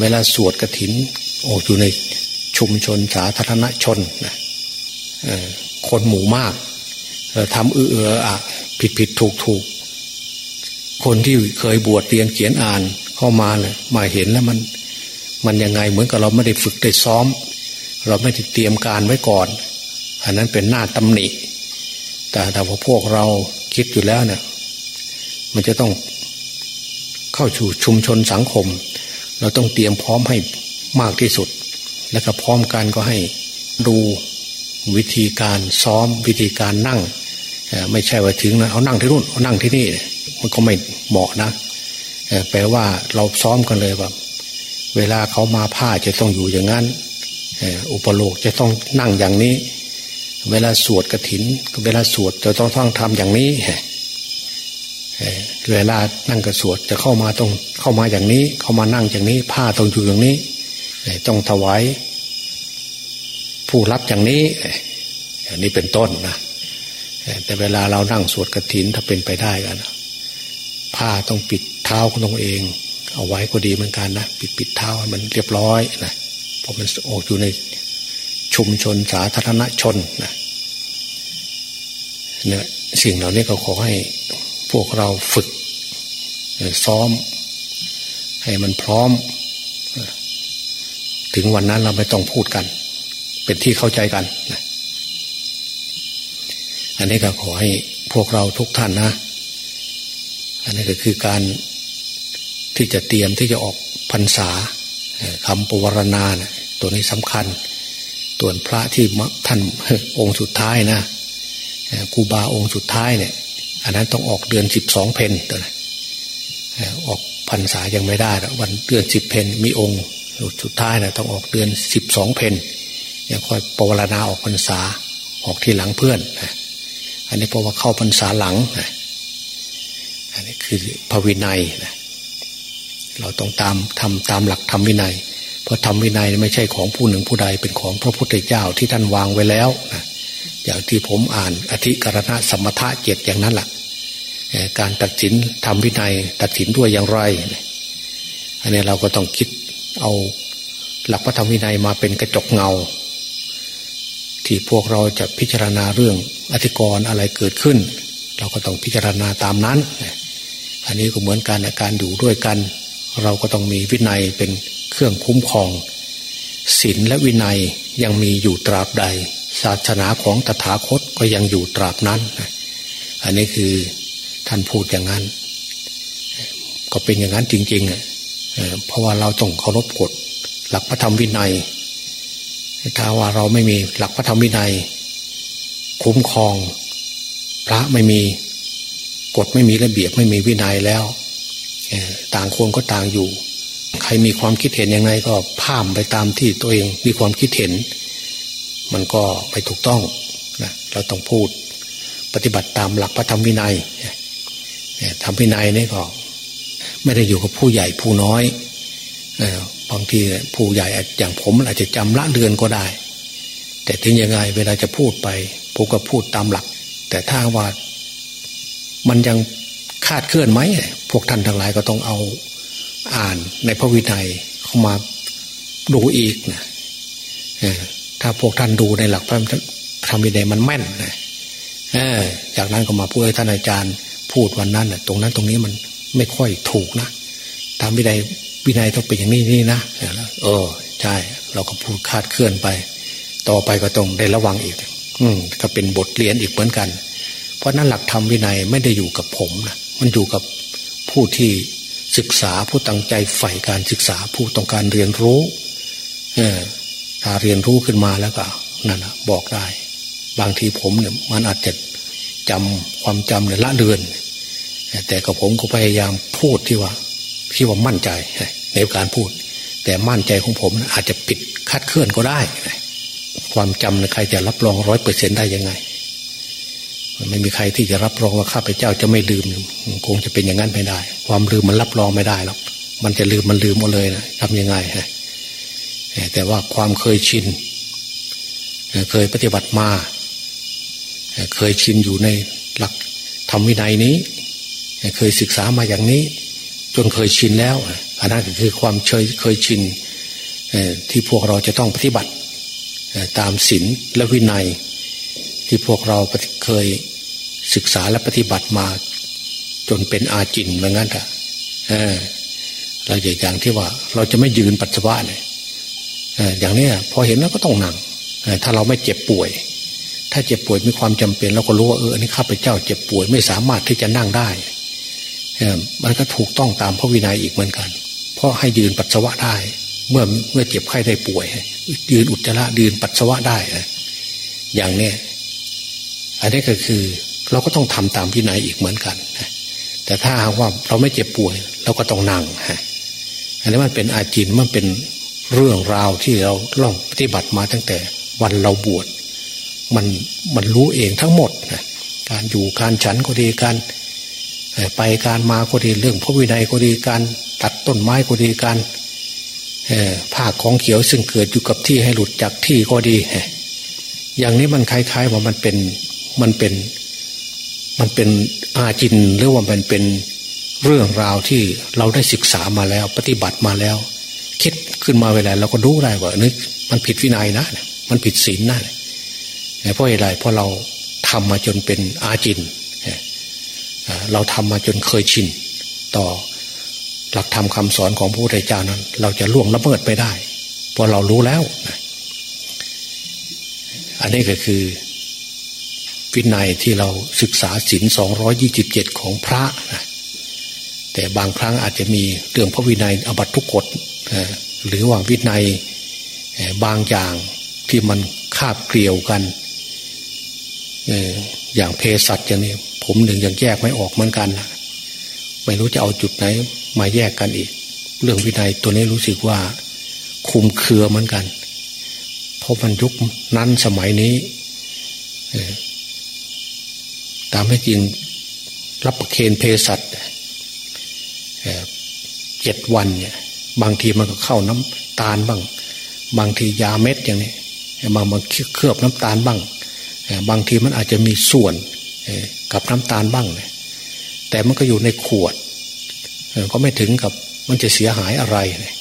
เวลาสวดกระถินออกอยู่ในชุมชนสาธารณชนนะคนหมู่มากทำเออเอออะผิดผิดถูกถูกคนที่เคยบวชเรียนเขียนอ่านเข้ามาเลยมาเห็นแล้วมัน มันยังไงเหมือนกับเราไม่ได้ฝึกได้ซ้อม เราไม่ได้เตรียมการไว้ก่อน อันนั้นเป็นหน้าตำหนิ แต่ถ้าพวกเราคิดอยู่แล้วเนี่ย มันจะต้องเข้าสู่ชุมชนสังคม เราต้องเตรียมพร้อมให้มากที่สุด แล้วก็พร้อมกันก็ให้ดูวิธีการซ้อมวิธีการนั่ง ไม่ใช่ว่าถึงนะเอานั่งที่นู่นเอานั่งที่นี่มันก็ไม่เหมาะนะแปลว่าเราซ้อมกันเลยแบบเวลาเขามาผ้าจะต้องอยู่อย่างนั้นอุปโลกจะต้องนั่งอย่างนี้ เวลาสวดกระถิน เวลาสวดจะต้องท่องทำอย่างนี้ เวลานั่งกระสวดจะเข้ามาต้องเข้ามาอย่างนี้ เข้ามานั่งอย่างนี้ ผ้าต้องอยู่อย่างนี้ต้องถวายผู้รับอย่างนี้อย่างนี้เป็นต้นนะแต่เวลาเรานั่งสวดกระถินถ้าเป็นไปได้กันผ้าต้องปิดเท้าของตงเอง เอาไว้ก็ดีเหมือนกันนะปิดปิดเท้ามันเรียบร้อยนะเพราะมันออกอยู่ในชุมชนสาธารณชนนะเนี่ยสิ่งเหล่านี้ก็ขอให้ พวกเราฝึกซ้อม ให้มันพร้อม ถึงวันนั้นเราไม่ต้องพูดกัน เป็นที่เข้าใจกันอันนี้ก็ขอให้พวกเราทุกท่านนะ อันนี้ก็คือการที่จะเตรียมที่จะออกพรรษาคำปวารณานะตัวนี้สำคัญตัวพระที่ท่านองค์สุดท้ายนะครูบาองค์สุดท้ายเนี่ย อันนั้นต้องออกเดือนสิบสองเพนตัวนะออกพรรษายังไม่ได้วันเดือนสิบเพนมีองค์สุดท้ายนะต้องออกเดือนสิบสองเพนยังค่อยปวารณาออกพรรษาออกที่หลังเพื่อนนะอันนี้เพราะว่าเข้าพรรษาหลังนะอันนี้คือพระวินัยนะเราต้องตามทำตามหลักธรรมวินัย เพราะธรรมวินัยไม่ใช่ของผู้หนึ่งผู้ใดเป็นของพระพุทธเจ้าที่ท่านวางไว้แล้วนะอย่างที่ผมอ่านอธิกรณะสมถะเจ็ดอย่างนั้นแหละ การตัดสินทำวินัย ตัดสินด้วยอย่างไร อันนี้เราก็ต้องคิดเอาหลักพระธรรมวินัยมาเป็นกระจกเงา ที่พวกเราจะพิจารณาเรื่องอธิกรณ์อะไรเกิดขึ้น เราก็ต้องพิจารณาตามนั้น อันนี้ก็เหมือนกันการอยู่ด้วยกัน เราก็ต้องมีวินัยเป็นเครื่องคุ้มครองศีลและวินัยยังมีอยู่ตราบใด ศาสนาของตถาคตก็ยังอยู่ตราบนั้น อันนี้คือ ท่านพูดอย่างนั้น ก็เป็นอย่างนั้นจริงๆเพราะว่าเราต้องเคารพกฎหลักพระธรรมวินัย ถ้าว่าเราไม่มีหลักพระธรรมวินัย คุ้มครอง พระไม่มีกฎไม่มีระเบียบไม่มีวินัยแล้วต่างคนก็ต่างอยู่ ใครมีความคิดเห็นยังไงก็พามไปตามที่ตัวเองมีความคิดเห็น มันก็ไม่ถูกต้องนะเราต้องพูดปฏิบัติตามหลักพระธรรมวินัย ธรรมวินัยนี่ก็ไม่ได้อยู่กับผู้ใหญ่ผู้น้อยบางทีผู้ใหญ่อย่างผมอาจจะจำละเดือนก็ได้ แต่ถึงยังไงเวลาจะพูดไปผมก็พูดตามหลัก แต่ถ้าว่ามันยังคาดเคลื่อนไหมพวกท่านทั้งหลายก็ต้องเอาอ่านในพระวินัยเข้ามาดูอีกนะถ้าพวกท่านดูในหลักพระธรรมวินัยมันแม่นนะจากนั้นก็มาพูดให้ท่านอาจารย์ พูดวันนั้นตรงนั้นตรงนี้มันไม่ค่อยถูกนะตามวินัยวินัยต้องเป็นอย่างนี้นี่นะเออใช่ เราก็พูดคาดเคลื่อนไป ต่อไปก็ต้องได้ระวังอีก อืมก็เป็นบทเรียนอีกเหมือนกัน เพราะนั้นหลักธรรมวินัยไม่ได้อยู่กับผมนะมันอยู่กับผู้ที่ศึกษาผู้ตั้งใจใฝ่การศึกษาผู้ต้องการเรียนรู้เออถ้าเรียนรู้ขึ้นมาแล้วก็นั่นนะบอกได้ บางทีผมเนี่ยมันอาจจะจำความจำเนี่ยละเลือน แต่กับผมก็พยายามพูดที่ว่าที่ว่ามั่นใจในการพูด แต่มั่นใจของผมอาจจะผิดคาดเคลื่อนก็ได้ ความจำใครจะรับรองร้อยเปอร์เซ็นได้ยังไงมันไม่มีใครที่จะรับรองว่าข้าพเจ้าจะไม่ลืมคงจะเป็นอย่างนั้นไม่ได้ ความลืมมันรับรองไม่ได้หรอกมันจะลืมมันลืมหมดเลยนะทำยังไงฮะแต่ว่าความเคยชิน เคยปฏิบัติมา เคยชินอยู่ในหลักธรรมวินัยนี้ เคยศึกษามาอย่างนี้ จนเคยชินแล้วอันนั้นก็คือความเคยเคยชินที่พวกเราจะต้องปฏิบัติตามศีลและวินัย ที่พวกเราเคยศึกษาและปฏิบัติมา จนเป็นอาจินเหมือนกันอะเราอย่างที่ว่าเราจะไม่ยืนปัสสาวะเนี่ยอย่างนี้พอเห็นแล้วก็ต้องนั่งถ้าเราไม่เจ็บป่วย ถ้าเจ็บป่วยมีความจำเป็นเราก็รู้ว่าเอออันนี้ข้าพเจ้าเจ็บป่วยไม่สามารถที่จะนั่งได้ มันก็ถูกต้องตามพระวินัยอีกเหมือนกัน เพราะให้ยืนปัสสาวะได้ เมื่อเมื่อเจ็บไข้ได้ป่วย ยืนอุจจาระยืนปัสสาวะได้อย่างนี้อันนี้ก็คือเราก็ต้องทำตามวินัยอีกเหมือนกันแต่ถ้าว่าเราไม่เจ็บป่วย เราก็ต้องนั่งฮะอันนี้มันเป็นอาจินมันเป็นเรื่องราวที่เราล่องปฏิบัติมาตั้งแต่วันเราบวชมันมันรู้เองทั้งหมดนะการอยู่การฉันก็ดีการ ไปการมาก็ดีเรื่องพระวินัยก็ดีการตัดต้นไม้ก็ดีการผ้าของเขียวซึ่งเกิดอยู่กับที่ให้หลุดจากที่ก็ดี อย่างนี้มันคล้าย ๆ ว่ามันเป็นมันเป็นมันเป็นอาจินหรือว่ามันเป็นเรื่องราวที่เราได้ศึกษามาแล้ว ปฏิบัติมาแล้ว คิดขึ้นมาเวลาเราก็รู้ได้ว่านึกมันผิดวินัยนะมันผิดศีลนะเพราะอะไรเพราะเราทำมาจนเป็นอาจิน เราทำมาจนเคยชินต่อหลักธรรมคาสอนของพระพุทธเจ้านั้น เราจะล่วงละเมิดไม่ได้ เพราะเรารู้แล้ว อันนี้ก็คือวินัยที่เราศึกษาศินสองร้อยี่สิบเจ็ดของพระนะแต่บางครั้งอาจจะมีเรื่องพระวินัยอบัตทุกกฎหรือว่าวินัยบางอย่างที่มันคาบเกลียวกันอย่างเพศสัตว์อย่างนี้ ผมหนึ่งยังแยกไม่ออกเหมือนกัน ไม่รู้จะเอาจุดไหน มาแยกกันอีก เรื่องวินัยตัวนี้รู้สึกว่าคุมเครือเหมือนกัน เพราะมันยุคนั้นสมัยนี้ตามให้จริงรับประเคนเพสัตเจ็ดวันเนี่ยบางทีมันก็เข้าน้ำตาลบ้าง บางทียาเม็ดอย่างนี้บางบางเคลือบน้ำตาลบ้าง บางทีมันอาจจะมีส่วน กับน้ำตาลบ้างเนี่ยแต่มันก็อยู่ในขวดก็ไม่ถึงกับมันจะเสียหายอะไรเนี่ย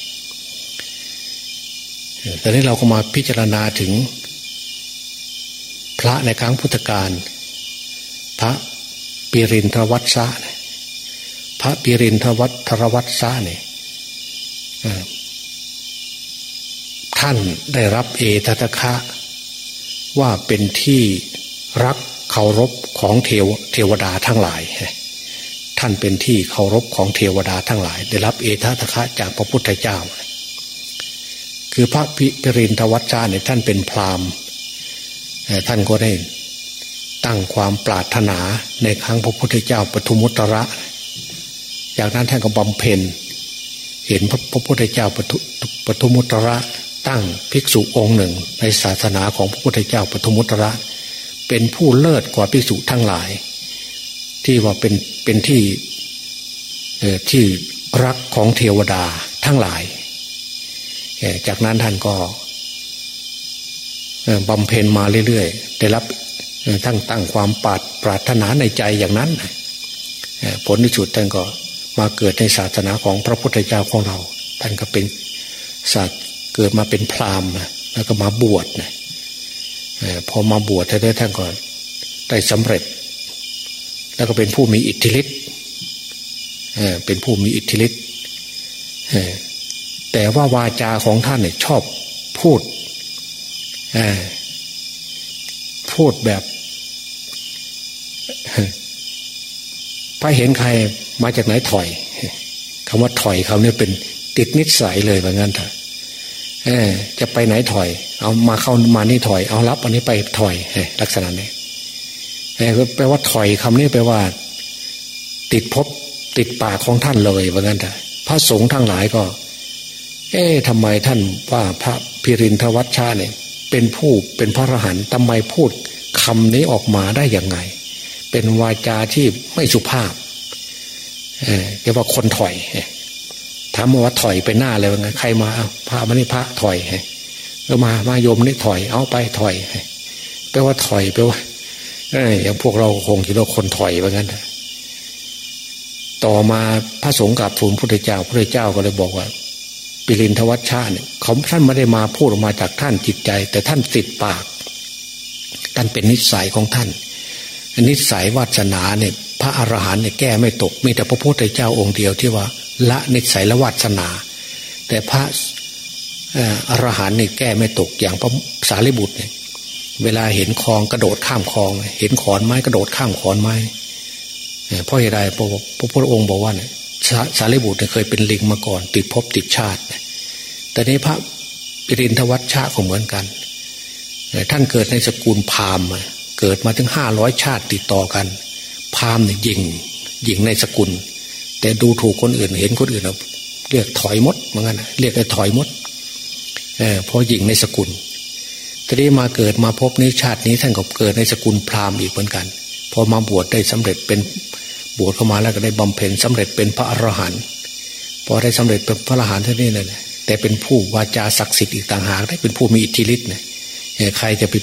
แต่นี้เราก็มาพิจารณาถึง พระในครั้งพุทธกาลพระปิรินทวัตสะพระปิรินทวัตทรวัตสะเนี่ยท่านได้รับเอตตะคะว่าเป็นที่รัก เคารพของเทวเทวดาทั้งหลาย ท่านเป็นที่เคารพของเทวดาทั้งหลาย ได้รับเอตตะคะจากพระพุทธเจ้า คือพระพิปรินทวัชชาเนี่ยท่านเป็นพราหมณ์ท่านก็ได้ตั้งความปรารถนาในครั้งพระพุทธเจ้าปทุมุตระ จากนั้นท่านก็บำเพ็ญ เห็นพระพุทธเจ้าปทุมุตระ ตั้งภิกษุองค์หนึ่ง ในศาสนาของพระพุทธเจ้าปทุมุตระเเป็นผู้เลิศกว่าภิกษุทั้งหลาย ที่ว่าเป็นเป็นที่ที่รักของเทวดาทั้งหลาย จากนั้นท่านก็บำเพ็ญมาเรื่อยๆได้รับทั้งตั้งความปาดปรารถนาในใจอย่างนั้น ผลที่สุดท่านก็มาเกิดในศาสนาของพระพุทธเจ้าของเรา ท่านก็เป็นศาสเกิดมาเป็นพราหมณ์แล้วก็มาบวชนะ พอมาบวชท่านท่านก็ได้สำเร็จ แล้วก็เป็นผู้มีอิทธิฤทธิ์เป็นผู้มีอิทธิฤทธิ์แต่ว่าวาจาของท่านเนี่ยชอบพูดพูดแบบพอเห็นใครมาจากไหนถอยคำว่าถอยเขาเนี่ยเป็นติดนิสัยเลยแบบนั้นเถอะ เออจะไปไหนถอย เอามาเข้ามานี่ถอย เอารับอันนี้ไปถอยลักษณะนี้แปลว่าถอยคำนี้แปลว่า ติดพบติดปากของท่านเลยว่างั้นเถอะพระสงฆ์ทั้งหลายก็ เอ๊ะทำไมท่านว่าพระพิรินทวัชชาเนี่ย เป็นผู้เป็นพระอรหันต์ทำไมพูดคำนี้ออกมาได้อย่างไง เป็นวาจาที่ไม่สุภาพเรียกว่าคนถอย ถามว่าถอยไปหน้าเลยว่าไงใครมาเอาพระมานี่พระถอยก็มามาโยมนี่ถอย เอาไปถอยแปลว่าถอยแปลว่าอย่างพวกเราคงคิดว่าคนถอยว่างั้นต่อมาพระสงฆ์กับทูลพระเจ้าพระเจ้าก็เลยบอกว่าปิรินทวัชชาเนี่ยเขาท่านไม่ได้มาพูดออกมาจากท่านจิตใจ แต่ท่านติดปาก ท่านเป็นนิสัยของท่าน นิสัยวาสนาเนี่ย พระอรหันต์เนี่ยแก้ไม่ตกมีแต่พระพุทธเจ้าองค์เดียวที่ว่า ละนิสัยละวาสนา แต่พระอรหันต์เนี่ยแก้ไม่ตกอย่างพระสารีบุตรเนี่ยเวลาเห็นคลองกระโดดข้ามคลอง เห็นขอนไม้กระโดดข้ามขอนไม้เพราะเหตุใดพระพุทธองค์บอกว่าเนี่ยสารีบุตรเคยเป็นลิงมาก่อน ติดภพติดชาติ แต่นี้พระปิรินทวัชชาก็เหมือนกัน ท่านเกิดในสกุลพามเกิดมาถึงห้าร้อยชาติติดต่อกัน พามเนี่ยยิงยิงในสกุล แต่ดูถูกคนอื่นเห็นคนอื่นเรียกถอยมดเหมือนกันเรียกไอ้ถอยมดเออพอยิงในสกุลทีนี้มาเกิดมาพบนี้ชาตินี้ท่านก็เกิดในสกุลพราหมณ์อีกเหมือนกัน พอมาบวชได้สำเร็จเป็นบวชเข้ามาแล้วก็ได้บำเพ็ญสำเร็จเป็นพระอรหันต์พอได้สำเร็จเป็นพระอรหันต์ท่านี้เลยแต่เป็นผู้วาจาศักดิ์สิทธิ์อีกต่างหากได้เป็นผู้มีอิทธิฤทธิ์เนี่ยใครจะไป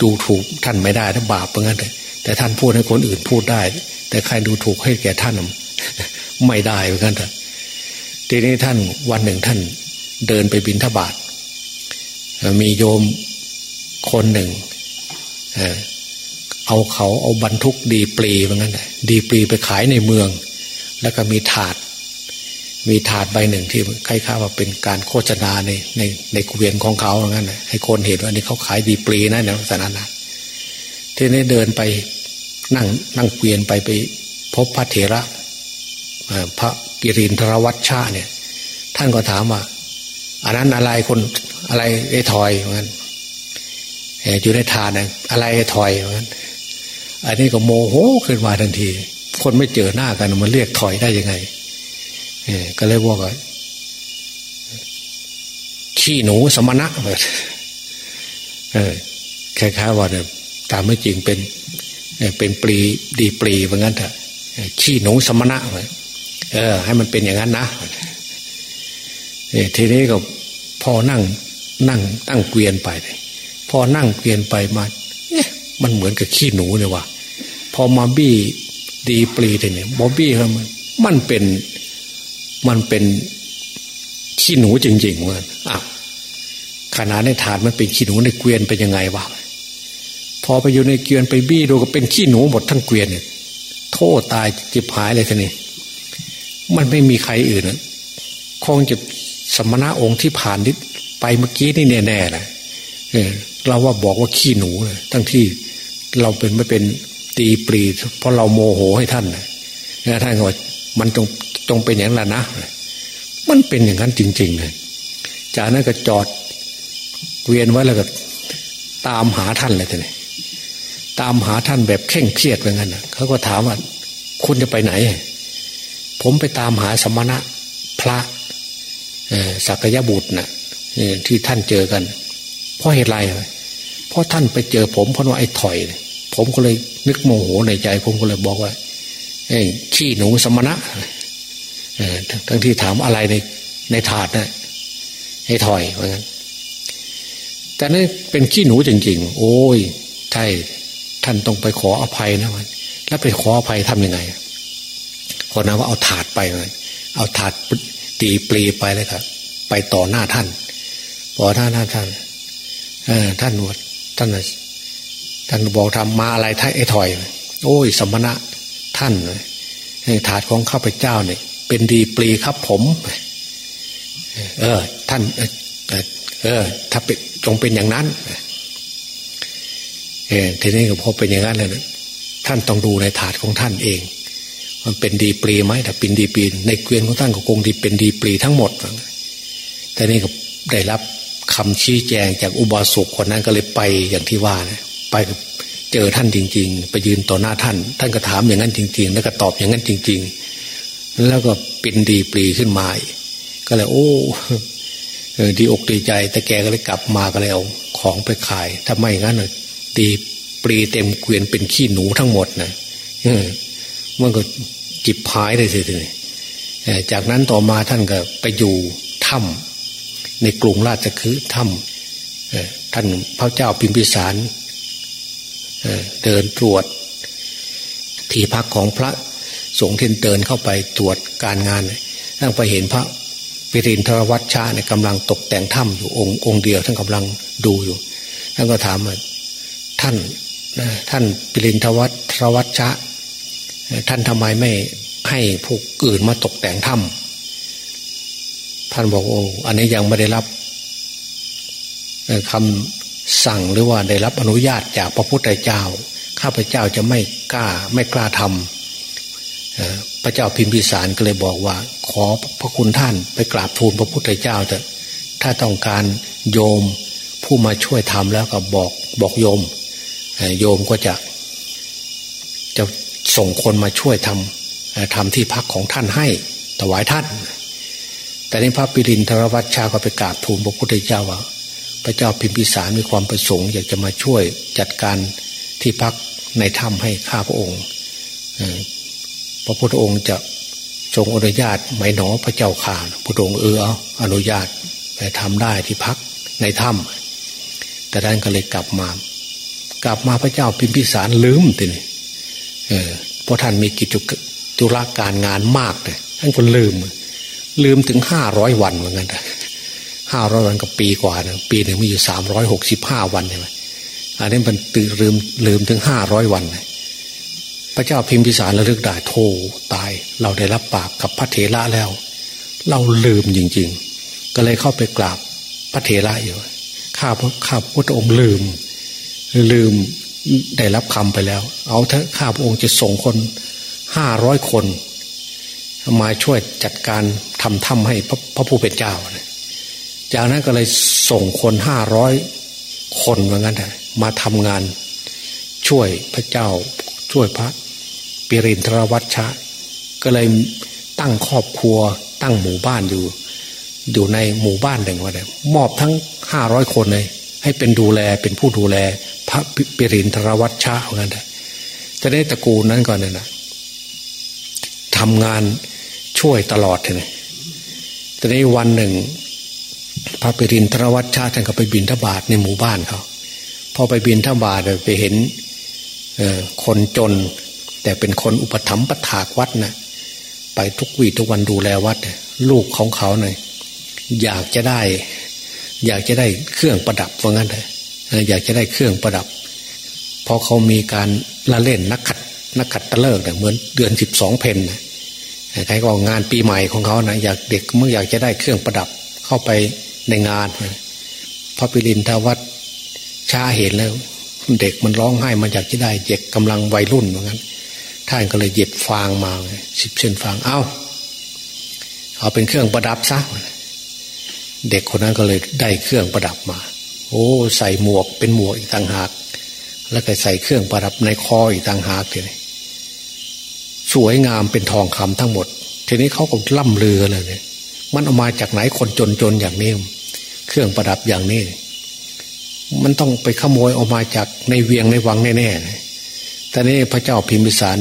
ดูถูกท่านไม่ได้ถ้าบาปเหมือนกันแต่ท่านพูดให้คนอื่นพูดได้ แต่ใครดูถูกให้แก่ท่าน ไม่ได้เหมือนกันทีนี้ท่านวันหนึ่งท่านเดินไปบินทบาทมีโยมคนหนึ่งเอาเขาเอาบรรทุกดีปรีเหมือนกันดีปรีไปขายในเมือง แล้วก็มีถาด มีถาดใบหนึ่งที่คล้ายๆว่าเป็นการโฆษณาในในในเกวียนของเขาเหมือนกันให้คนเห็นว่านี่เขาขายดีปรีนะในลักษณะนั้นทีนี้เดินไปนั่งนั่งเกวียนไปไปพบพระเถระ พระปิรินทรวัชชาเนี่ย ท่านก็ถามว่าอันนั้นอะไรคนอะไรไอ้ถอยเหมือนกันอยู่ในทานอะไรไอ้ถอยเหมือนกันอันนี้ก็โมโหขึ้นมาทันที คนไม่เจอหน้ากันมันเรียกถอยได้ยังไงเอก็เลยว่ากันขี้หนูสมณะแบบเออคล้ายๆว่าเนี่ยตามไม่จริงเป็นเป็นปรีดีปรีเหมือนกันเถอะขี้หนูสมณะเอ เออ ให้มันเป็นอย่างนั้นนะทีนี้ก็พอนั่งนั่งตั้งเกวียนไปพอนั่งเกวียนไปมาเอ๊ะมันเหมือนกับขี้หนูเลยว่ะพอมาบี้ดีปรีเนี่ยบอบี้แล้วมันมันเป็นมันเป็นขี้หนูจริงๆมันอะขนาดในถาดมันเป็นขี้หนูในเกวียนเป็นยังไงวะพอไปอยู่ในเกวียนไปบี้ดูก็เป็นขี้หนูหมดทั้งเกวียนเนี่ยโทษตายจิบหายเลยทีนี้ มันไม่มีใครอื่นคงจะสมณะองค์ที่ผ่านนิดไปเมื่อกี้นี่แน่ๆนะเราว่าบอกว่าขี้หนูเลยทั้งที่เราเป็นไม่เป็นตีปรีเพราะเราโมโหให้ท่านนะท่านก็ว่ามันตรงตรงเป็นอย่างนั้นนะมันเป็นอย่างนั้นจริงๆเลยจากนั้นก็จอดเวียนไว้แล้วก็ตามหาท่านเลยทีนี้ตามหาท่านแบบเข่งเครียดเหมือนกันเขาก็ถามว่าคุณจะไปไหน ผมไปตามหาสมณะพระสักยบุตรนะ่ะที่ท่านเจอกัน เพราะเหตุไรเพราะท่านไปเจอผมเพราะว่าไอ้ถอย ผมก็เลยนึกโมโหในใจ ผมก็เลยบอกว่าไอ้ขี้หนูสมณะทั้งที่ถามอะไรในในถาดนะไอ้ถอยเหมือนกันแต่นี่เป็นขี้หนูจริง ๆ โอ้ยใช่ท่านต้องไปขออภัยนะมันแล้วไปขออภัยทํำยังไง คนนั้นว่าเอาถาดไปเลยเอาถาดตีปลีไปเลยครับ ไปต่อหน้าท่านพอท่านท่านท่านเออท่านนวดท่านท่านบอกทำมาอะไรท่านไอ้ถอย โอ้ย สมณะท่านถาดของข้าพเจ้าเนี่ยเป็นดีปลีครับผม เออ ท่าน เออ ถ้าเป็นจงเป็นอย่างนั้นเออทีนี้ก็พอเป็นอย่างนั้นเลยท่านต้องดูในถาดของท่านเอง มันเป็นดีปรีไหมแต่เป็นดีปรีในเกวียนของท่านก็คงดีเป็นดีปรีทั้งหมดแต่นี่ก็ได้รับคำชี้แจงจากอุบาสกคนนั้นก็เลยไปอย่างที่ว่านะไปเจอท่านจริง ๆ ไปยืนต่อหน้าท่าน ท่านก็ถามอย่างนั้นจริง ๆ แล้วก็ตอบอย่างนั้นจริง ๆ แล้วก็เป็นดีปรีขึ้นมาก็เลย โอ้ดีอกดีใจ แต่แกก็เลยกลับมาก็เลยเอาของไปขายถ้าไม่งั้นเลยดีปรีเต็มเกวียนเป็นขี้หนูทั้งหมดนะมันก็ จิบพายเลยสิทีนี้จากนั้นต่อมาท่านก็ไปอยู่ถ้ำในกรุงราชคือถ้ำท่านพระเจ้าพิมพิสารเดินตรวจ ที่พักของพระสงฆ์ที่เดินเข้าไปตรวจการงานท่านไปเห็นพระปิรินทรวัชชาเนี่ยกำลังตกแต่งถ้ำอยู่องค์องค์เดียว ท่านกำลังดูอยู่ท่านก็ถามว่าท่านท่านปิรินทวัชรวัชชะ ท่านทำไมไม่ให้ผู้อื่นมาตกแต่งถ้ำท่านบอกโอ้อันนี้ยังไม่ได้รับคำสั่งหรือว่าได้รับอนุญาตจากพระพุทธเจ้า ข้าพเจ้าจะไม่กล้าไม่กล้าทำพระเจ้าพิมพิสารก็เลยบอกว่า ขอพระคุณท่านไปกราบทูลพระพุทธเจ้าเถอะถ้าต้องการโยมผู้มาช่วยทำแล้วก็บอกบอกโยม โยมก็จะจะ ส่งคนมาช่วยทำทำที่พักของท่านให้ถวายท่าน แต่ในพระปิรินทรวัชชาก็ไปกราบทูลพระพุทธเจ้าว่า พระเจ้าพิมพิสารมีความประสงค์อยากจะมาช่วยจัดการที่พักในถ้ำให้ข้าพระองค์พระพุทธองค์จะทรงอนุญาตไหมหนอพระเจ้าข่าพระองค์เออเอาอนุญาตไปทำได้ที่พักในถ้ำแต่ด้านก็เลยกลับมา กลับมาพระเจ้าพิมพิสารลืมทีนี่ เพราะท่านมีกิจจุรการงานมากเลยท่านก็ลืม ลืมถึงห้าร้อยวันเหมือนกันห้าร้อยวันกับปีกว่านะปีหนึ่งมีอยู่สามร้อยหกสิบห้าวันใช่ไหมอันนี้มันตื่นลืมลืมถึงห้าร้อยวันพระเจ้าพิมพิสารระลึกได้โทตาย เราได้รับปากกับพระเถระแล้ว เราลืมจริง ๆ ก็เลยเข้าไปกราบพระเถระอยู่ข้าพระข้าพระองค์ลืม ลืม ได้รับคำไปแล้ว เอาเถอะข้าพระองค์จะส่งคนห้าร้อยคน มาช่วยจัดการทำถ้ำให้พระพระผู้เป็นเจ้า จากนั้นก็เลยส่งคนห้าร้อยคนเหมือนกันมาทำงาน ช่วยพระเจ้า ช่วยพระปิรินทรวัชชะ ก็เลยตั้งครอบครัวตั้งหมู่บ้านอยู่ อยู่ในหมู่บ้านหนึ่งว่าเนี่ยมอบทั้งห้าร้อยคนเลยให้เป็นดูแลเป็นผู้ดูแล พระปิรินทรวัชชะเหมือนกันจะได้ตระกูลนั้นก่อนเนี่ยนะทำงานช่วยตลอดเลยแต่ในวันหนึ่ง พระปิรินทรวัชชาท่านก็ไปบินทบาทในหมู่บ้านเขาพอไปบินทบาทไปเห็นคนจน แต่เป็นคนอุปถัมภ์ปถากวัดนะไปทุกวีทุกวันดูแลวัด ลูกของเขาเน่ยอยากจะได้ อยากจะได้เครื่องประดับว่างั้นเลย อยากจะได้เครื่องประดับพราะเขามีการละเล่นนักขัดนักขัดตะเลิกเนี่ยเหมือนเดือนสิบสองเพนนะใครก็งานปีใหม่ของเขานะอยากเด็กเมื่ออยากจะได้เครื่องประดับเข้าไปในงานพระปิรินทวัดชาเห็นแล้ว เด็กมันร้องไห้มันอยากจะได้เด็กกำลังวัยรุ่นเหมือนกันท่านก็เลยหยิบฟางมาสิบเส้นฟางเอาเอาเป็นเครื่องประดับซะเด็กคนนั้นก็เลยได้เครื่องประดับมา โอ้ใส่หมวกเป็นหมวกอีกต่างหาก แล้วก็ใส่เครื่องประดับในคออีกต่างหากเลยสวยงามเป็นทองคำทั้งหมด ทีนี้เขาก็ล่ำเรือเลยเนี่ยมันเอามาจากไหนคนจนๆอย่างนี้ เครื่องประดับอย่างนี้ มันต้องไปขโมยออกมาจากในเวียงในวังแน่ๆแต่นี่พระเจ้าพิมพิสาร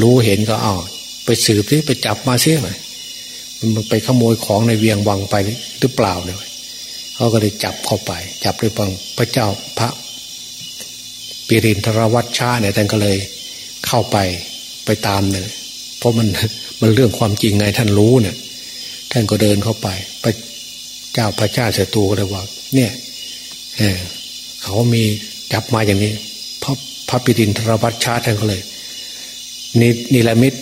รู้เห็นก็อ้าวไปสืบที่ไปจับมาเสียหน่อยมันไปขโมยของในเวียงวังไปหรือเปล่าเนี่ย เขาก็เลยจับเข้าไป จับด้วยพระเจ้าพระปิรินทรวัชชาเนี่ยท่านก็เลยเข้าไปไปตามเนี่ยเพราะมันมันเรื่องความจริงไงท่านรู้เนี่ย ท่านก็เดินเข้าไปพระเจ้าพระเจ้าเสตูก็เลยว่า เนี่ยเเขามีจับมาอย่างนี้พระพระปิดินทรวัชชาท่านก็เลยนินิลมิตร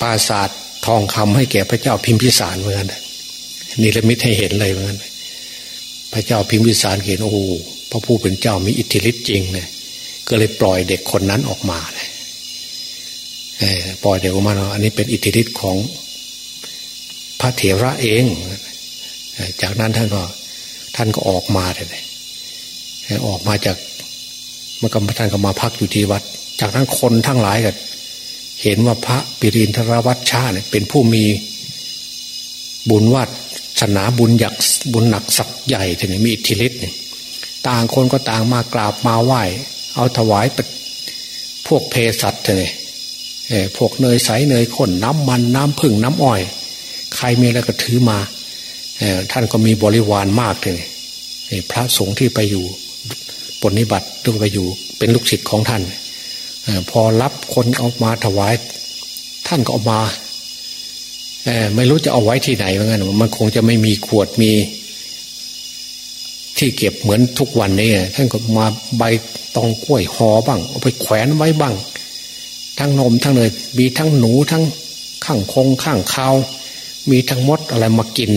ปราศาสตร์ทองคำให้แก่พระเจ้าพิมพิสารเหมือนกัน นิลมิตให้เห็นเลยเหมือนกันพระเจ้าพิมพิสารเห็นโอ้โพระผู้เป็นเจ้ามีอิทธิฤทธิ์จริงเลยก็เลยปล่อยเด็กคนนั้นออกมาเลยปล่อยเด็กออกมาเนาะอันนี้เป็นอิทธิฤทธิ์ของพระเถระเอง จากนั้นท่านก็ท่านก็ออกมาเลยออกมาจากเมื่อกท่านก็มาพักอยู่ที่วัด จากนั้นคนทั้งหลายก็เห็นว่าพระปิรินทรวัชชาเนี่ยเป็นผู้มีบุญวัด ศนาบุญหยักบุญหนักสักใหญ่ถึงมีอิทธิฤทธิ์ต่างคนก็ต่างมากราบมาไหว้ เอาถวายพวกเพสัตเนี่ยพวกเนยใสเนยข้นน้ำมันน้ำผึ้งน้ำอ้อย ใครมีอะไรก็ถือมาท่านก็มีบริวารมากเลยพระสงฆ์ที่ไปอยู่ปนิบัติหรือไปอยู่เป็นลูกศิษย์ของท่าน พอรับคนเอามาถวาย ท่านก็เอามา ไม่รู้จะเอาไว้ที่ไหนเหมือนกันมันคงจะไม่มีขวดมี ที่เก็บเหมือนทุกวันนี้ท่านก็มาใบตองกล้วยหอบ้างเอาไปแขวนไว้บ้าง ทั้งนมทั้งเนยมีทั้งหนูทั้งข้างคงข้างข้าวมีทั้งมดอะไรมากิน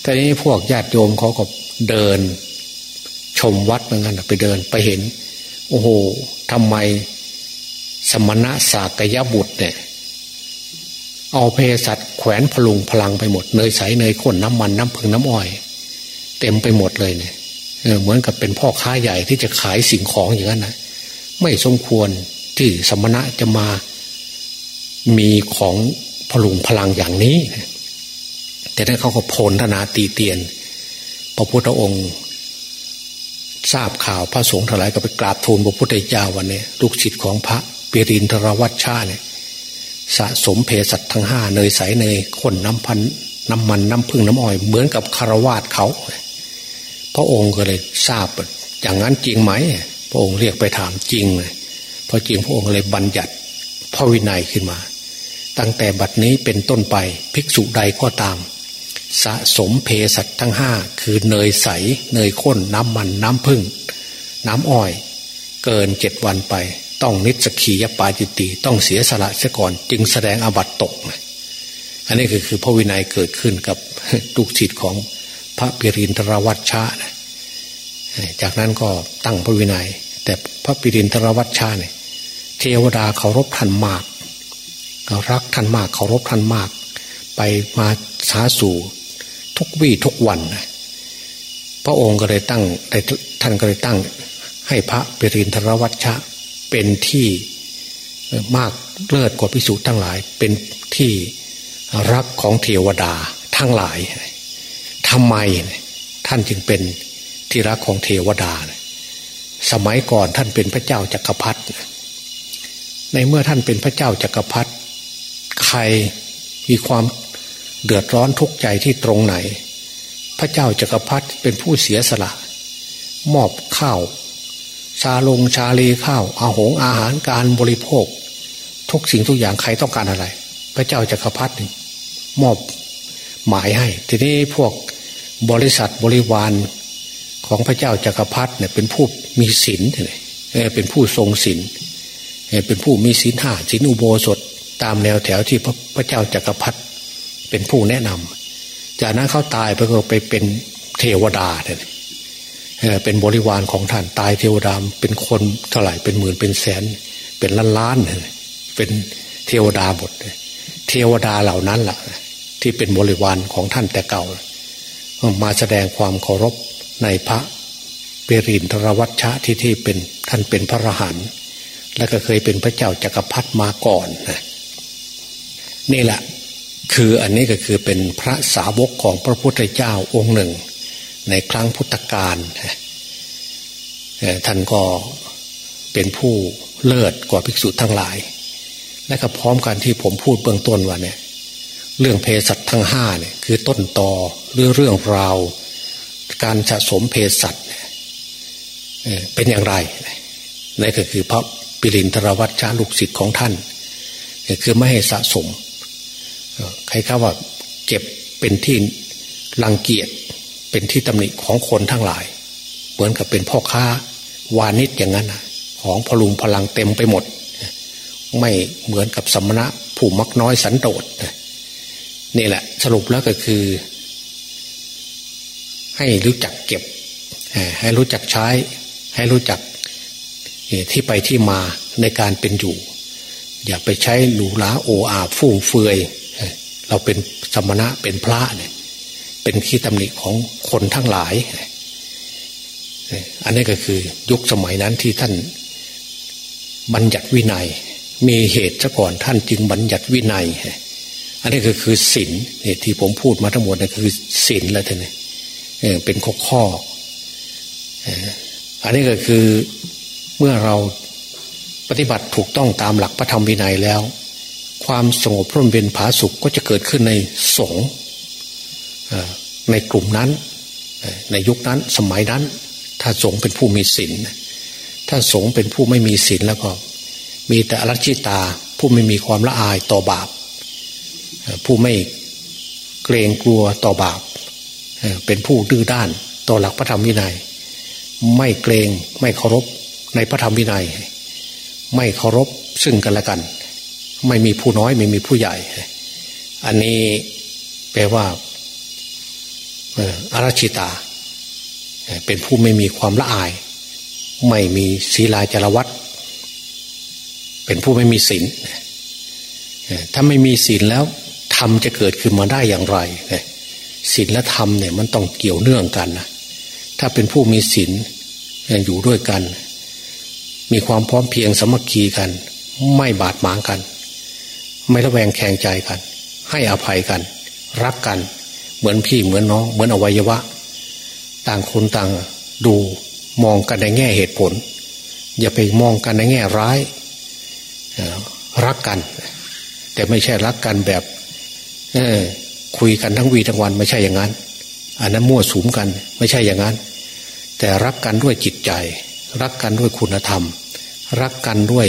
แต่นี้พวกญาติโยมเขาก็เดิน ชมวัดเหมือนกันไปเดินไปเห็น โอ้โหทำไมสมณะสากยบุตรเนี่ย เอาเพสัตแขวนพลุงพลังไปหมดเนยใสเนยข้นน้ำมันน้ำผึ้งน้ำอ้อย เต็มไปหมดเลยเนี่ยเหมือนกับเป็นพ่อค้าใหญ่ที่จะขายสิ่งของอย่างนั้นนะไม่สมควรที่สมณะจะมามีของพลุงพลังอย่างนี้ แต่นั้นเขาก็พลธนาตีเตียน พระพุทธองค์ทราบข่าวพระสงฆ์ทั้งหลายก็ไปกราบทูลพระพุทธเจ้าวันนี้ลูกศิษย์ของพระปิรินทรวัชชาเนี่ย สะสมเพสัตทั้งห้าเนยใสเนยข้นน้ำพันน้ำมันน้ำพึ่งน้ำอ้อย เหมือนกับคารวาสเขา พระองค์ก็เลยทราบอย่างนั้นจริงไหม พระองค์เรียกไปถามจริงเลยพอจริงพระองค์เลยบัญญัติพระวินัยขึ้นมา ตั้งแต่บัดนี้เป็นต้นไปภิกษุใดก็ตาม สะสมเพสัตทั้งห้าคือเนยใสเนยข้นน้ำมันน้ำพึ่ง น้ำอ้อย เกินเจ็ดวันไป ต้องนิสกียปาจิติต้องเสียสละเสียก่อน จึงแสดงอบัตตก อันนี้คือคือพระวินัยเกิดขึ้นกับลูกศิษย์ของพระปิรินทรวัชชานะจากนั้นก็ตั้งพระวินัย แต่พระปิรินทรวัชชาเนี่ยเทวดาเคารพท่านมากรักท่านมากเคารพท่านมาก ไปมาสาสู่ทุกวี่ทุกวันพระองค์ก็เลยตั้งท่านก็เลยตั้ง ให้พระเปรินทรวัชชะ เป็นที่มากเลิศกว่าพิสุทั้งหลาย เป็นที่รักของเทวดาทั้งหลายทำไมท่านจึงเป็นที่รักของเทวดา สมัยก่อนท่านเป็นพระเจ้าจักรพรรดิในเมื่อท่านเป็นพระเจ้าจักรพรรดิใครมีความเดือดร้อนทุกข์ใจที่ตรงไหน พระเจ้าจักรพรรดิเป็นผู้เสียสละ มอบข้าว ชาลงชาลีข้าวอาหงอาหารการบริโภค ทุกสิ่งทุกอย่างใครต้องการอะไร พระเจ้าจักรพรรดิมอบหมายให้ ทีนี้พวกบริษัทบริวารของพระเจ้าจักรพรรดิเนี่ยเป็นผู้มีศีลเป็นผู้ทรงศีลเป็นผู้มีศีลห้าศีลอุโบสถตามแนวแถวที่พระเจ้าจักรพรรดิเป็นผู้แนะนำจากนั้นเขาตายไปก็ไปเป็นเทวดาเนี่ย เป็นบริวารของท่านตายเทวดาเป็นคนเท่าไหร่เป็นหมื่นเป็นแสน เป็นล้านล้านเป็นเทวดาหมดเทวดาเหล่านั้นแหละที่เป็นบริวารของท่านแต่เก่า มาแสดงความเคารพในพระเปรินทรวัชชะที่ที่เป็นท่านเป็นพระรหันต์และก็เคยเป็นพระเจ้าจากักรพรรดิมาก่อนนะนี่แหละ คืออันนี้ก็คือเป็นพระสาวกของพระพุทธเจ้าองค์หนึ่ง ในครั้งพุทธกาลท่านก็เป็นผู้เลิศกว่าภิกษุทั้งหลาย และก็พร้อมกันที่ผมพูดเบื้องต้นว่าเนี่ยเรื่องเพศสัตทั้งห้าเนี่ยคือต้นตอหรือเรื่องราว การสะสมเพศสัตเป็นอย่างไรนี่ก็คือพระปิรินทรวัชชาลูกศิษย์ของท่าน คือไม่ให้สะสมใครข้าว่าเก็บเป็นที่รังเกียจ เป็นที่ตำหนิของคนทั้งหลาย เหมือนกับเป็นพ่อค้าวานิชอย่างนั้นของพลุงพลังเต็มไปหมด ไม่เหมือนกับสมณะผู้มักน้อยสันโดษนี่แหละ สรุปแล้วก็คือ ให้รู้จักเก็บ ให้รู้จักใช้ ให้รู้จักที่ไปที่มาในการเป็นอยู่ อย่าไปใช้หรูหราโออาฟุ่มเฟือย เราเป็นสมณะเป็นพระเนี่ย เป็นขี้ตำหนิของคนทั้งหลาย อันนี้ก็คือยุคสมัยนั้นที่ท่านบัญญัติวินัย มีเหตุซะก่อนท่านจึงบัญญัติวินัย อันนี้ก็คือศีลที่ผมพูดมาทั้งหมดนี่คือศีลแล้วท่านเป็นข้อข้ออันนี้ก็คือเมื่อเราปฏิบัติถูกต้องตามหลักพระธรรมวินัยแล้ว ความสงบร่มเย็นผาสุขก็จะเกิดขึ้นในสงฆ์ ในกลุ่มนั้น ในยุคนั้นสมัยนั้น ถ้าสงฆ์เป็นผู้มีศีลถ้าสงฆ์เป็นผู้ไม่มีศีลแล้วก็ มีแต่อรัชิตาผู้ไม่มีความละอายต่อบาป ผู้ไม่เกรงกลัวต่อบาป เป็นผู้ดื้อด้านต่อหลักพระธรรมวินัย ไม่เกรงไม่เคารพในพระธรรมวินัย ไม่เคารพซึ่งกันและกัน ไม่มีผู้น้อยไม่มีผู้ใหญ่ อันนี้แปลว่า อาราชิตา เป็นผู้ไม่มีความละอาย ไม่มีศีลาจารวัตเป็นผู้ไม่มีศีลถ้าไม่มีศีลแล้วธรรมจะเกิดขึ้นมาได้อย่างไรศีลและธรรมเนี่ยมันต้องเกี่ยวเนื่องกันนะถ้าเป็นผู้มีศีลอยู่ด้วยกัน มีความพร้อมเพียงสมัคคีกัน ไม่บาดหมางกัน ไม่ระแวงแข่งใจกัน ให้อภัยกัน รักกัน เหมือนพี่เหมือนน้อง เหมือนอวัยวะ ต่างคนต่างดูมองกันในแง่เหตุผล อย่าไปมองกันในแง่ร้ายรักกัน แต่ไม่ใช่รักกันแบบคุยกันทั้งวีทั้งวันไม่ใช่อย่างนั้น อันนั้นมั่วสุมกัน ไม่ใช่อย่างนั้น แต่รักกันด้วยจิตใจ รักกันด้วยคุณธรรม รักกันด้วย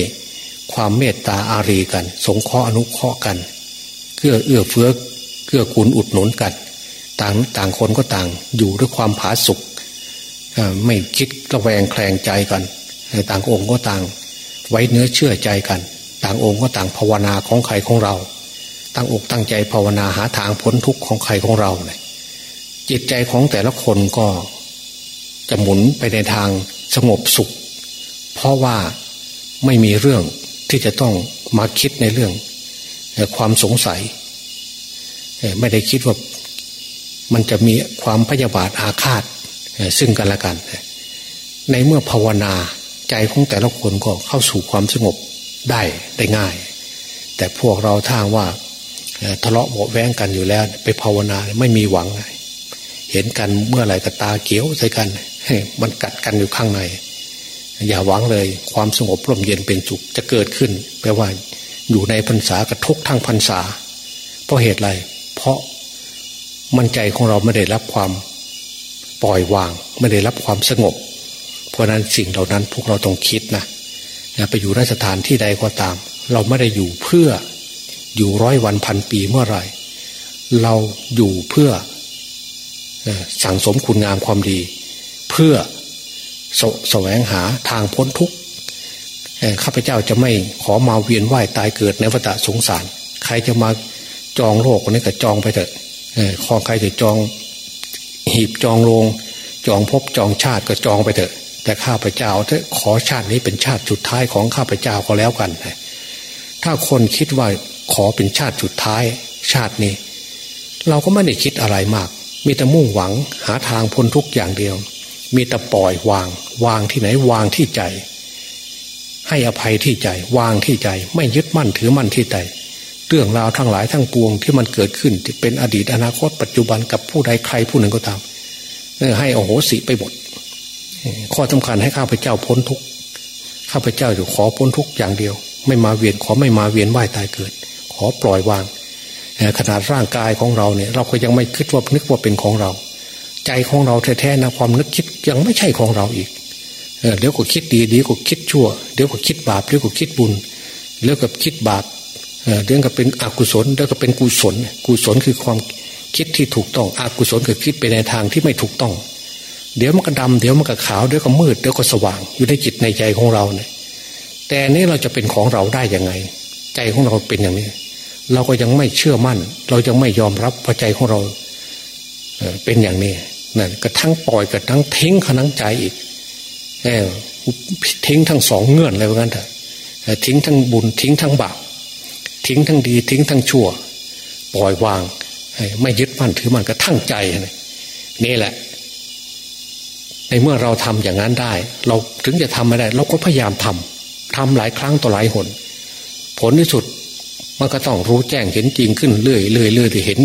ความเมตตาอารีกัน สงเคราะห์อนุเคราะห์กันเกื้อเอื้อเฟื้อเกื้อกูลอุดหนุนกัน ต่างต่างคนก็ต่างอยู่ด้วยความผาสุกไม่คิดระแวงแคลงใจกัน ต่างองค์ก็ต่างไว้เนื้อเชื่อใจกัน ต่างองค์ก็ต่างภาวนาของใครของเรา ตั้งอกตั้งใจภาวนาหาทางพ้นทุกข์ของใครของเราเนี่ยจิตใจของแต่ละคนก็จะหมุนไปในทางสงบสุข เพราะว่าไม่มีเรื่องที่จะต้องมาคิดในเรื่องความสงสัย ไม่ได้คิดว่า มันจะมีความพยาบาทอาฆาตซึ่งกันและกัน ในเมื่อภาวนาใจของแต่ละคนก็เข้าสู่ความสงบได้ได้ง่าย แต่พวกเราทางว่าทะเลาะเบาแวงกันอยู่แล้ว ไปภาวนาไม่มีหวัง เห็นกันเมื่อไหร่ก็ตาเขียวใส่กันมันกัดกันอยู่ข้างใน อย่าหวังเลยความสงบร่มเย็นเป็นจุกจะเกิดขึ้น แปลว่าอยู่ในพรรษากระทุกทั้งพรรษา เพราะเหตุไรเพราะ มันใจของเราไม่ได้รับความปล่อยวาง ไม่ได้รับความสงบ เพราะนั้นสิ่งเหล่านั้นพวกเราต้องคิดนะไปอยู่ราชฐานที่ใดก็ตาม เราไม่ได้อยู่เพื่ออยู่ร้อยวันพันปีเมื่อไรเราอยู่เพื่อสั่งสมคุณงามความดี เพื่อสแสวงหาทางพ้นทุกข์ข้าพเจ้าจะไม่ขอมาเวียนไหวตายเกิดในวัฏสงสาร ใครจะมาจองโลกคนนี้ก็จองไปเถอะ ขอใครจะจองหีบจองโรงจองพบจองชาติก็จองไปเถอะ แต่ข้าพเจ้าถ้าขอชาตินี้เป็นชาติสุดท้ายของข้าพเจ้าก็แล้วกัน ถ้าคนคิดว่าขอเป็นชาติสุดท้าย ชาตินี้ เราก็ไม่ได้คิดอะไรมาก มีแต่มุ่งหวังหาทางพ้นทุกอย่างเดียว มีแต่ปล่อยวาง วางที่ไหนวางที่ใจ ให้อภัยที่ใจ วางที่ใจ ไม่ยึดมั่นถือมั่นที่ใจ เรื่องราวทั้งหลายทั้งปวงที่มันเกิดขึ้นที่เป็นอดีตอนาคต ปัจจุบันกับผู้ใดใครผู้หนึ่งก็ตามให้โอโหสิไปหมดข้อสำคัญให้ข้าพเจ้าพ้นทุกข้าพเจ้าอยู่ขอพ้นทุกอย่างเดียว ไม่มาเวียนขอไม่มาเวียนว่ายตายเกิด ขอปล่อยวางขนาดร่างกายของเราเนี่ย เราก็ยังไม่คิดว่านึกว่าเป็นของเรา ใจของเราแท้ๆนะความนึกคิดยังไม่ใช่ของเราอีกเดี๋ยวก็คิดดีเดี๋ยวก็คิดชั่ว เดี๋ยวก็คิดบาปเดี๋ยวก็คิดบุญเดี๋ยวก็คิดบาป เดี๋ยวก็เป็นอกุศลเดี๋ยวก็เป็นกุศล กุศลคือความคิดที่ถูกต้องอกุศลคือคิดไปในทางที่ไม่ถูกต้อง เดี๋ยวมันก็ดำเดี๋ยวมันก็ขาวเดี๋ยวก็มืดเดี๋ยวก็สว่าง อยู่ในจิตในใจของเราเนี่ย แต่นี้เราจะเป็นของเราได้ยังไง ใจของเราเป็นอย่างนี้ เราก็ยังไม่เชื่อมั่น เรายังไม่ยอมรับพระใจของเราเป็นอย่างนี้นั่นกระทั่งปล่อยกระทั่งทิ้งขนังใจอีกทิ้งทั้งสองเงื่อนเลยว่างั้นเถอะทิ้งทั้งบุญทิ้งทั้งบาป ทิ้งทั้งดี ทิ้งทั้งชั่ว ปล่อยวาง ไม่ยึดมั่นถือมันกระทั่งใจ นี่แหละ ในเมื่อเราทำอย่างนั้นได้ เราถึงจะทำไม่ได้ เราก็พยายามทำทำหลายครั้งต่อหลายหน ผลที่สุดมันก็ต้องรู้แจ้งเห็นจริงขึ้นเรื่อยเรื่อยเรื่อยเห็น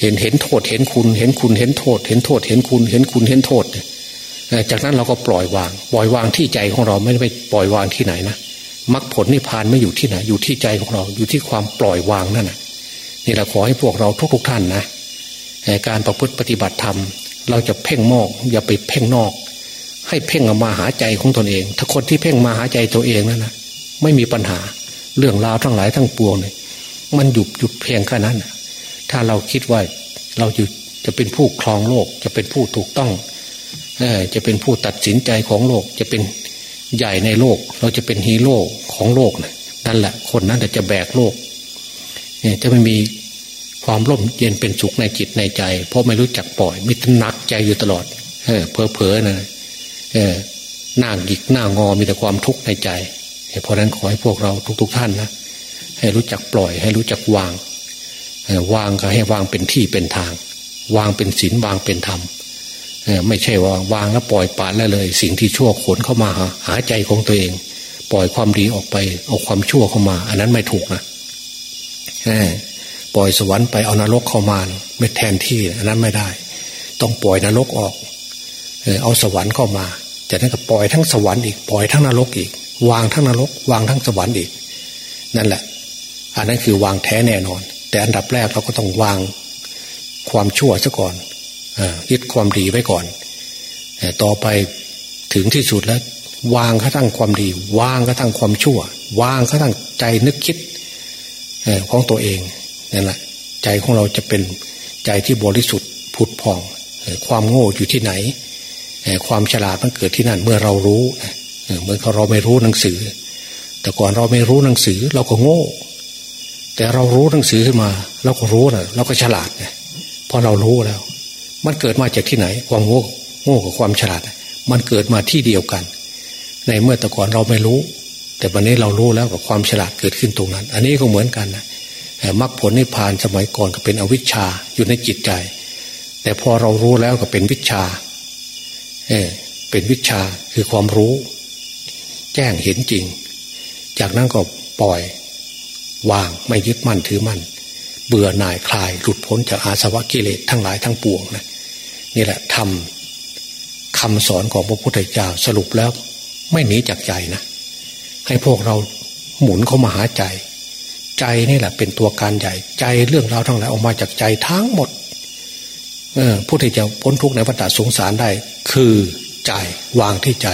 เห็นเห็นโทษเห็นคุณ เห็นคุณเห็นโทษ เห็นโทษ เห็นคุณ เห็นคุณเห็นโทษจากนั้นเราก็ปล่อยวาง ปล่อยวางที่ใจของเราไม่ได้ไปปล่อยวางที่ไหนนะ มรรคผลนิพพานไม่อยู่ที่ไหน อยู่ที่ใจของเราอยู่ที่ความปล่อยวางนั่นนะนี่แหละขอให้พวกเราทุก ๆ ท่านนะการประพฤติปฏิบัติธรรม เราจะเพ่งมอกอย่าไปเพ่งนอก ให้เพ่งออกมาหาใจของตนเอง ถ้าคนที่เพ่งมาหาใจตัวเองนั่นนะไม่มีปัญหาเรื่องราวทั้งหลายทั้งปวงเนี่ยมันหยุดหยุดเพียงแค่นั้นถ้าเราคิดว่าเราจะจะเป็นผู้ครองโลก จะเป็นผู้ถูกต้องจะเป็นผู้ตัดสินใจของโลกจะเป็น ใหญ่ในโลก เราจะเป็นฮีโร่ของโลกนั่นแหละคนนั้นจะแบกโลกเนี่ยจะไม่มีความร่มเย็นเป็นสุขในจิตในใจ เพราะไม่รู้จักปล่อยมิตรหนักใจอยู่ตลอด เออเพอเพอนะเออหน้าหยิกหน้างอมีแต่ความทุกข์ในใจเพราะนั้นขอให้พวกเราทุก ๆท่านนะให้รู้จักปล่อย ให้รู้จักวางวางก็ให้วางเป็นที่เป็นทาง วางเป็นศีลวางเป็นธรรม ไม่ใช่ว่าวางแล้วปล่อยปานแล้วเลย สิ่งที่ชั่วขนเข้ามาหาหาใจของตัวเอง ปล่อยความดีออกไปเอาความชั่วเข้ามา อันนั้นไม่ถูกนะปล่อยสวรรค์ไปเอานรกเข้ามา ไม่แทนที่อันนั้นไม่ได้ ต้องปล่อยนรกออกเอาสวรรค์เข้ามาจากนั้นก็ปล่อยทั้งสวรรค์อีกปล่อยทั้งนรกอีก วางทั้งนรก วางทั้งสวรรค์อีก นั่นแหละ อันนั้นคือวางแท้แน่นอน แต่อันดับแรกเราก็ต้องวางความชั่วซะก่อน ยึดความดีไว้ก่อนต่อไปถึงที่สุดแล้ว วางกระทั่งความดี วางกระทั่งความชั่ว วางกระทั่งใจนึกคิดของตัวเองนั่นแหละใจของเราจะเป็นใจที่บริสุทธิ์ผุดผ่อง ความโง่อยู่ที่ไหน ความฉลาดมันเกิดที่นั่นเมื่อเรารู้เมื่อเราไม่รู้หนังสือ แต่ก่อนเราไม่รู้หนังสือเราก็โง่ แต่เรารู้หนังสือขึ้นมา เราก็รู้นะเราก็ฉลาดไงพอเรารู้แล้ว มันเกิดมาจากที่ไหน ความโง่โง่กับความฉลาด มันเกิดมาที่เดียวกัน ในเมื่อแต่ก่อนเราไม่รู้ แต่วันนี้เรารู้แล้วกับความฉลาดเกิดขึ้นตรงนั้น อันนี้ก็เหมือนกันนะมรรคผลนิพพานสมัยก่อนก็เป็นอวิชชาอยู่ในจิตใจ แต่พอเรารู้แล้วก็เป็นวิชาเออเป็นวิชาคือความรู้ แจ้งเห็นจริง จากนั้นก็ปล่อยวางไม่ยึดมั่นถือมั่น เบื่อหน่ายคลาย หลุดพ้นจากอาสวะกิเลสทั้งหลายทั้งปวงนะนี่แหละทำคำสอนของพระพุทธเจ้าสรุปแล้ว ไม่หนีจากใจนะ ให้พวกเราหมุนเข้ามาหาใจ ใจนี่แหละเป็นตัวการใหญ่ใจเรื่องราวทั้งหลายออกมาจากใจทั้งหมดเออผู้ที่จะพ้นทุกข์ในวัฏสงสารได้ คือใจวางที่ใจ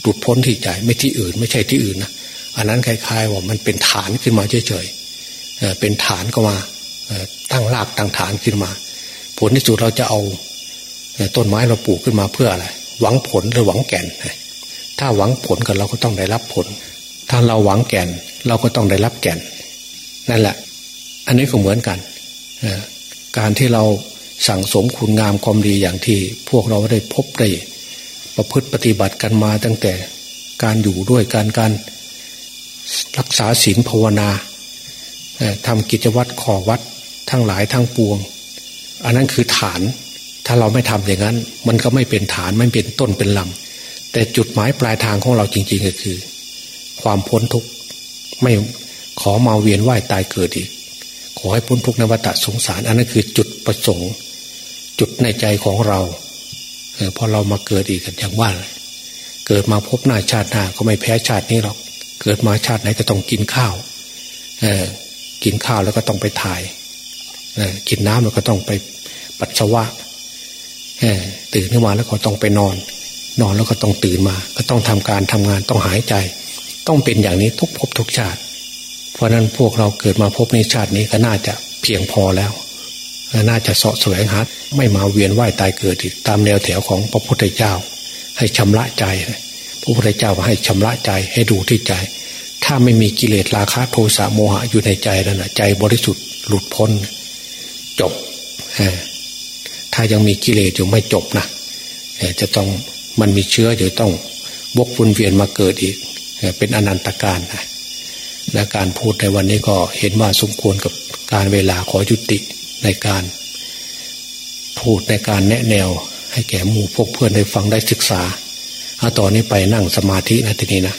หลุดพ้นที่ใจไม่ที่อื่น ไม่ใช่ที่อื่นนะอันนั้นคล้ายๆว่ามันเป็นฐานขึ้นมาเฉยๆเป็นฐานก็มา ตั้งรากตั้งฐานขึ้นมา ผลที่สุดเราจะเอาต้นไม้เราปลูกขึ้นมาเพื่ออะไรหวังผลหรือหวังแก่น ถ้าหวังผลกันเราก็ต้องได้รับผล ถ้าเราหวังแก่นเราก็ต้องได้รับแก่น นั่นแหละ อันนี้ก็เหมือนกันการที่เราสั่งสมคุณงามความดีอย่างที่พวกเราได้พบได้ประพฤติปฏิบัติกันมาตั้งแต่การอยู่ด้วยการการรักษาศีลภาวนาทำกิจวัตรขอวัด ทั้งหลายทั้งปวง อันนั้นคือฐาน ถ้าเราไม่ทำอย่างนั้น มันก็ไม่เป็นฐานไม่เป็นต้นเป็นลำแต่จุดหมายปลายทางของเราจริง ๆ ก็คือ ความพ้นทุกข์ไม่ขอมาเวียนว่ายตายเกิดอีก ขอให้พ้นทุกข์นวัฏสงสาร อันนั้นคือจุดประสงค์ จุดในใจของเราเออพอเรามาเกิดอีกกันอย่างว่าเกิดมาพบหน้าชาติหน้าก็ไม่แพ้ชาตินี้หรอกเกิดมาชาติไหนก็ต้องกินข้าว เออกินข้าวแล้วก็ต้องไปถ่าย กินน้ำแล้วก็ต้องไปปัสสาวะตื่นขึ้นมาแล้วก็ต้องไปนอน นอนแล้วก็ต้องตื่นมา ก็ต้องทำการทำงานต้องหายใจ ต้องเป็นอย่างนี้ทุกภพทุกชาติ เพราะนั้นพวกเราเกิดมาพบในชาตินี้ก็น่าจะเพียงพอแล้วน่าจะเสาะแสวงหาไม่มาเวียนว่ายตายเกิดอีกตามแนวแถวของพระพุทธเจ้า ให้ชำระใจ พระพุทธเจ้าให้ชำระใจให้ดูที่ใจ ถ้าไม่มีกิเลสราคะโทสะโมหะอยู่ในใจแล้วนะใจบริสุทธิ์หลุดพ้น จบ ถ้ายังมีกิเลสอยู่ไม่จบนะจะต้องมันมีเชื้ออยู่ต้องบกวนเวียนมาเกิดอีก เป็นอนันตการนะและการพูดในวันนี้ก็เห็นว่าสมควรกับการเวลาขอยุติในการ พูดในการแนะแนว ให้แก่หมู่พวกเพื่อนได้ฟังได้ศึกษาเอาตอนนี้ไปนั่งสมาธินะทีนี้นะ